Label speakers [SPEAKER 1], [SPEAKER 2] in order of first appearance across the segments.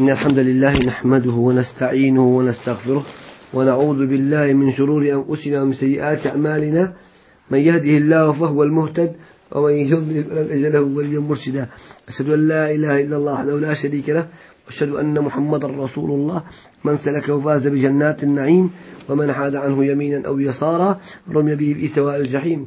[SPEAKER 1] إن الحمد لله نحمده ونستعينه ونستغفره ونعوذ بالله من شرور أنفسنا ومن سيئات أعمالنا. من يهده الله فهو المهتد ومن يضلل فلن أجد له وليا مرشدا. أشهد أن لا إله إلا الله وحده لا شريك له. وأشهد أن محمدا رسول الله. من سلك وفاز بجنات النعيم. ومن حاد عنه يمينا أو يسارا رمي به في سواء الجحيم.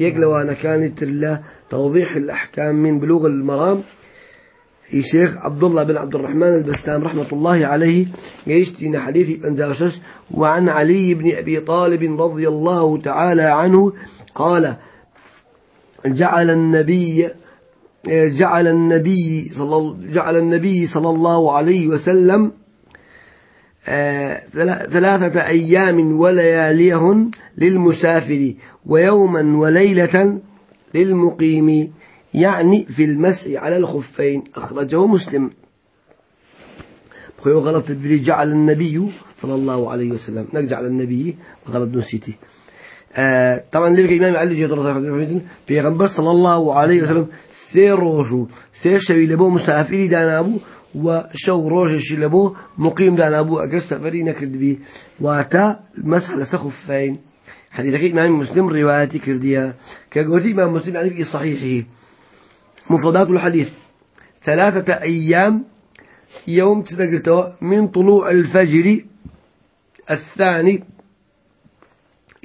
[SPEAKER 1] يقلوا أنا كانت توضيح الأحكام من بلوغ المرام. في شيخ عبد الله بن عبد الرحمن البستام رحمة الله عليه يشتين حديث بنزاشش وعن علي بن أبي طالب رضي الله تعالى عنه قال جعل النبي جعل النبي صلى جعل النبي صلى الله عليه وسلم ثلاثة أيام ولياليهن للمسافر ويوما وليلة للمقيم يعني في المسح على الخفين. أخرجه مسلم. خيو غلط البري جعل النبي صلى الله عليه وسلم. نجعل النبي غلط نسيتي. آه طبعا لذلك إمام علي جد الله بيغمبر صلى الله عليه وسلم سير روجو سير شوي لبو مسافري دانا أبو وشو روجش لبو مقيم دانا أبو أجر سفري نكرد بي. واتا مسح لسخفين حديثك إمام مسلم رواياتي كرديا كقولي إمام مسلم يعني في صحيحه. مفردات الحديث ثلاثة أيام يوم تذكرته من طلوع الفجر الثاني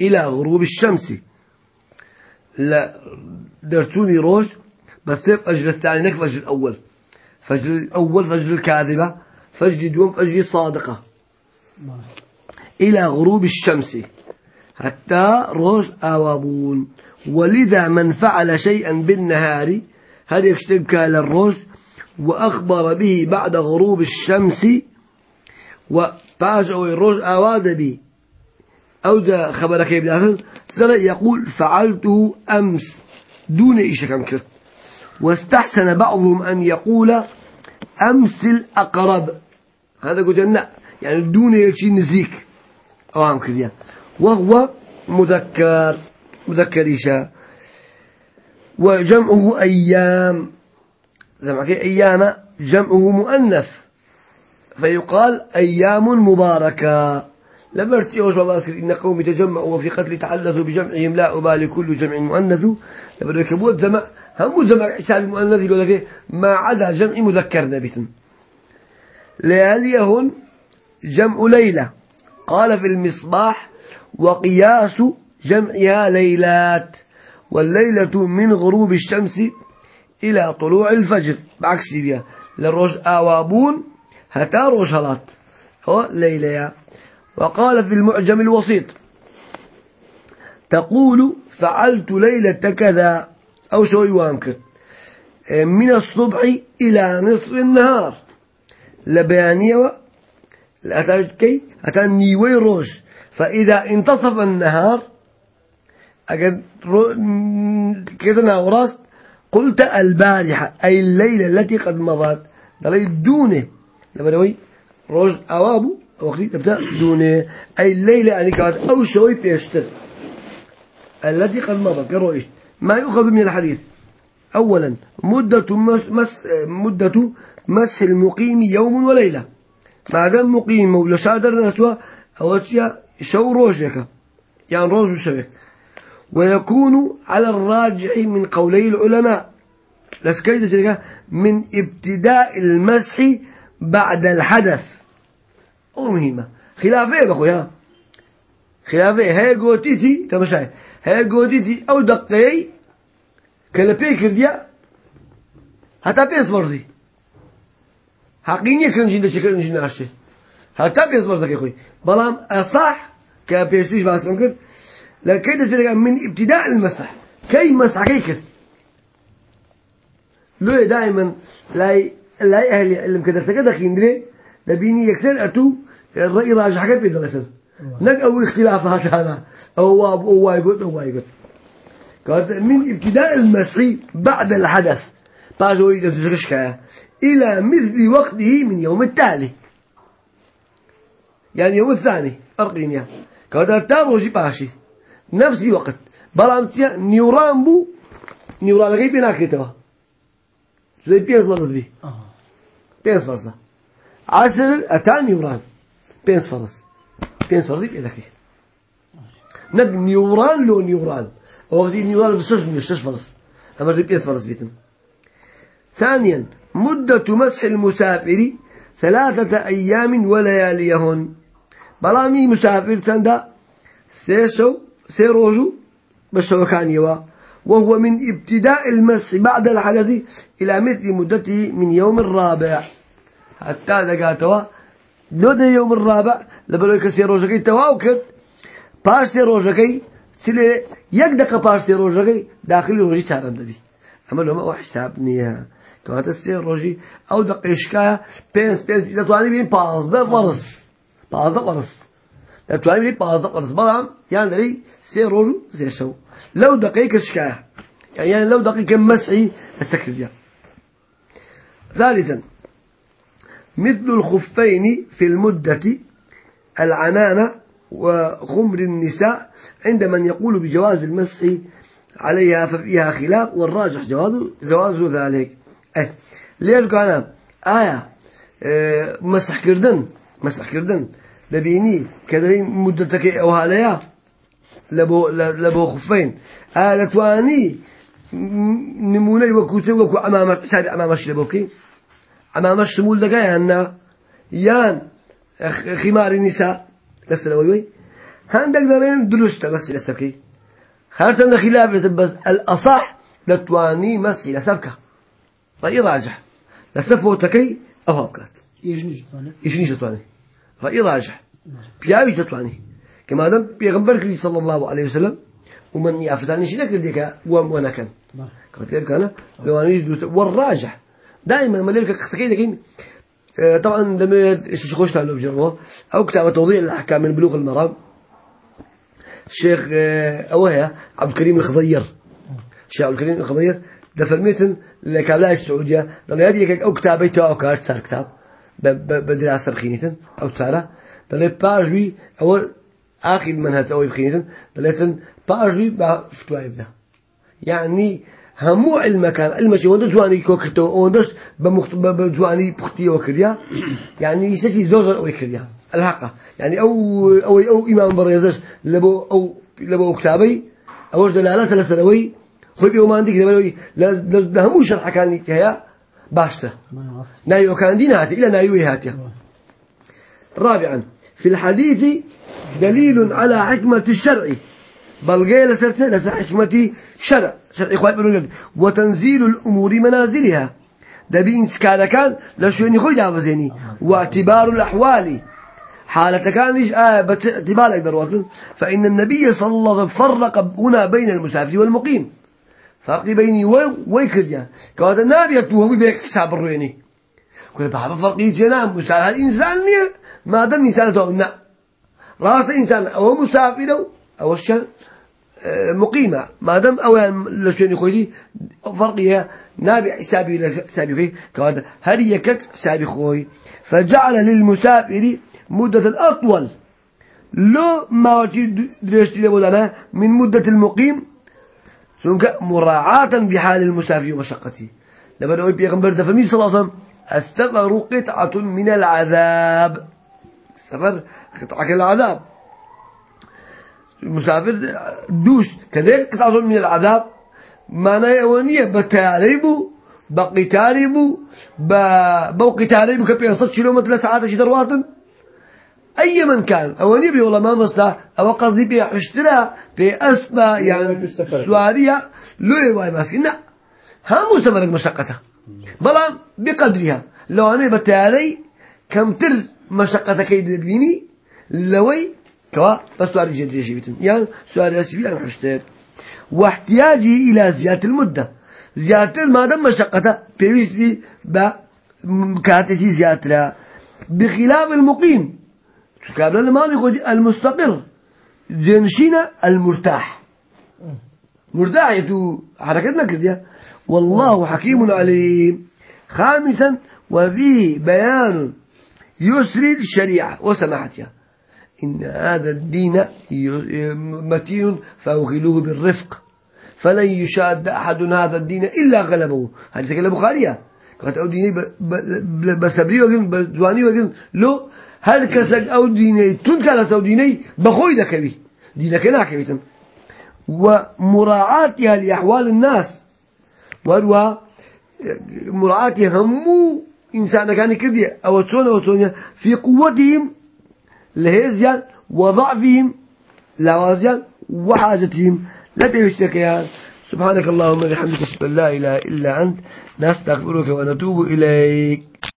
[SPEAKER 1] إلى غروب الشمس. لا درتوني روج بس فجر الثاني نك فجر الأول. فجر الأول فجر الكاذبة فجر دوم فجر صادقة إلى غروب الشمس. حتى روج آوابون. ولذا من فعل شيئا بالنهار هذا يكتب للروج وأخبر به بعد غروب الشمس وباجأوا الروج آواد به. أو ذا خبرك يبدأ يقول فعلته أمس. دون إيش كم كرت. واستحسن بعضهم أن يقول أمس الأقرب. هذا قلت لا يعني دون يشي نزيك. أو هم كذا وهو مذكر. مذكر إيشا وجمعه أيام. جمعك أيام. جمعه مؤنث. فيقال أيام مباركة. لبرتي أوش باسكر إن قوم تجمعوا وفي قتل تعلثوا بجمعهم لا أبالي كل جمع مؤنث. لبرتي كبوت جمع هم جمع حساب مؤنث يقول ما عدا جمع مذكر نبت لياليهن جمع ليلة. قال في المصباح وقياس جمعها ليلات والليلة من غروب الشمس إلى طلوع الفجر. بعكس بيها للروج آوابون هتا روجهلات هو ليلة وقال في المعجم الوسيط تقول فعلت ليلة كذا أو شوي وانكر من الصبح إلى نصف النهار. لبيانية كي؟ أتى نيوي فإذا انتصف النهار أجد كذا وراست قلت البارحة أي الليلة التي قد مضت دلي دونه. لما روج أوابو وقتي تبدأ دونه. أي الليلة يعني كانت أو شوي بيشتر. التي قد مضت كرويش ما يؤخذ من الحديث. أولا مدة مس, مدة مسح المقيم يوم وليلة. ما دام مقيم ولا شادر نسوا أوتيا شو روجك. يعني روج شبك. ويكون على الراجح من قولي العلماء. لسكيد من ابتداء المسح بعد الحدث. أو مهمة. خلافية بخويا خلافية هاي قوتيتي تمشي هاي قوتيتي أو دقيقي كلا بيكرديا حتى بيس برزي حقيني كن جنده شكل نجي ناشي حتى بيس برزك يا خوي. بلام أصح كبيسيش باسم كرد. لكي تسبيل من ابتداء المسح. كي كي كرد. لو دائما لا لا أهل العلم كده سكده خيندري لبيني يكسر أتو الرأي راجح كيف بيدلسن نك أو اختلافات هذا أو أو وايقول أو وايقول قالت من ابتداء المسيح بعد الحدث. بعد إذا إلى مثل وقته من يوم التالي. يعني يوم الثاني. أرقينيا قالت تاروجي باشي. نفس الوقت بلام نيوران بو. نيوران غير بناكتوا زي بيز فرص بي. بيز فرص عشر أتى نيوران. بيز فرص فرص بي لك نك نيوران لو نيوران أو دي نيوران من الشش فرص أما زي بيز فرص بيتم. ثانيا مدة مسح المسافر ثلاثة أيام ولياليهن. بلامي مسافر تندا سيشو سيروجو بشوكانيوا وهو من ابتداء المسح بعد الحدث إلى مثل مدته من يوم الرابع. حتى دقاتوا دو ده يوم الرابع لبلو كسي روجكي تواو باش سي روجكي سلي يك دقة باش سي روجكي داخل روجي تارم دبي أما لو ما هو حساب نيا كواتا سي روجي أو دقة إشكايا بينس بينس بيتواني بين باز ده فرص باز ده فرص تواني بين باز ده فرص بلام يعني لي سي روجو سي شو لو دقيقة إشكايا يعني لو دقيقة مسعي السكر ثالثا مثل الخفين في المدة العنانة وخمر النساء عند من يقول بجواز المسح عليها ففيها خلاف والراجح جواز جواز ذلك. أه ليش كان آية أه مسح كردن مسح كردن. لبيني كدرين مدتك أو هاليا لبو لبو خفين. آه لتواني نموني وكوتي وكو أمام سعد أمام الشلبوكي أمام الشمول دقايا أن يان خمار النساء بس لوي هندك دارين درست بس لسكي خارسنا خلاف بس الأصح لتواني مسي لسبكة رأي راجح لسفوتكي أو هبكات
[SPEAKER 2] يجني جتواني
[SPEAKER 1] يجني جتواني رأي راجح بياوي جتواني كما دام بيغمبر صلى الله عليه وسلم ومن يعفتاني شنك لديك وما كان قلت لك أنا لو أنا يجدو والراجح دائما سكين لكن آه، طبعا لما خوش تعلم بجربه أو كتاب توضيح الأحكام من بلوغ المرام. الشيخ آه، أوهيا عبد الكريم الخضير. الشيخ عبد الكريم الخضير ده فرميتن لكابلاء السعودية. ده هذه أو كتابي تو أو كارت صار كتاب. بدراسة بخينيتن أو تارة ده باجوي أو آخر منهج أو بخينيتن ده باجوي بفتوى يبدأ. يعني همو علم كان علم شيء وندش جواني كوكرتو وندش بمخت بجواني بختي وكريا يعني يسشي زوج أو يكريا الحقة يعني أو أو أو إمام بريزش لبو أو لبو كتابي أو دلالات لسنوي خبي وما عندك لبلوي لا همو شرح كان كهيا باشته نايو كان دين هاتي إلى نايو هاتي رابعا في الحديث دليل على حكمة الشرع بل قيل سرسة حكمة شرع شرع إخوة بنون وتنزيل الأمور منازلها. دبين سكان كان لشوين يخرج عبزيني واعتبار الأحوال. حالة كان ليش آه باعتبار أقدر وصل فإن النبي صلى الله عليه وسلم فرق هنا بين المسافر والمقيم. فرق بيني ويكريا كانت النبي يكتوه بيك حساب الرويني. كل بعض فرق يجينا مسافر الإنسان ما دام إنسان تقولنا راس إنسان أو مسافر أو الشان مقيمة. ما دام أولا لشين خويدي فرقها نابع حسابي حسابي فيه كهذا هل يكك حسابي خوي. فجعل للمسافر مدة أطول. لو ما درشت لبودنا من مدة المقيم سنك مراعاة بحال المسافر ومشقته لما نقول بيغمبر دفمي صلى الله عليه السفر قطعة من العذاب. السفر قطعة العذاب. المسافر دوش. كذلك قطعة من العذاب. معناه أولية بتاري بو بقتاري بو بقتاري بو كبير. صد كيلومتر لساعات شي درواتن أي من كان. أولية بي والله ما مصلح أو قصدي بي حشترا. بي أسبا. يعني سوارية. لو يواي ماسكين لا هم سفرك مشقته بلا بقدرها. لو أنا بتاري كم تر مشقتك يدبيني لوي كوا؟ بس سؤال جد بيتن يعني سؤال أسبي أنا حشتت واحتياجي إلى زيادة المدة. زيادة ما دام مشقته بيوزي بكاتتي زيادة. بخلاف المقيم. قبل الماضي المستقر. جنشينا المرتاح. مرتاح يتو حركتنا كده والله حكيم عليم. خامسا وفيه بيان يسر الشريعة. وسماحتها إن هذا الدين متين فأغلوه بالرفق. فلن يشاد أحد هذا الدين إلا غلبه. هذه تقول البخارية. قالت أو ديني بسبري وقل بزواني وقل لو هل كسك أو ديني تنكال أو ديني بخوي دكبي. دينك ناكبي ومراعاتها لأحوال الناس. وهو مراعاتها همو إنسان كان كذي أو تون أو تون في قوتهم لهزيان وضعفهم لوازيان وحاجتهم. لا بيشتكيان سبحانك اللهم وبحمدك أشهد أن لا إله إلا أنت نستغفرك ونتوب إليك.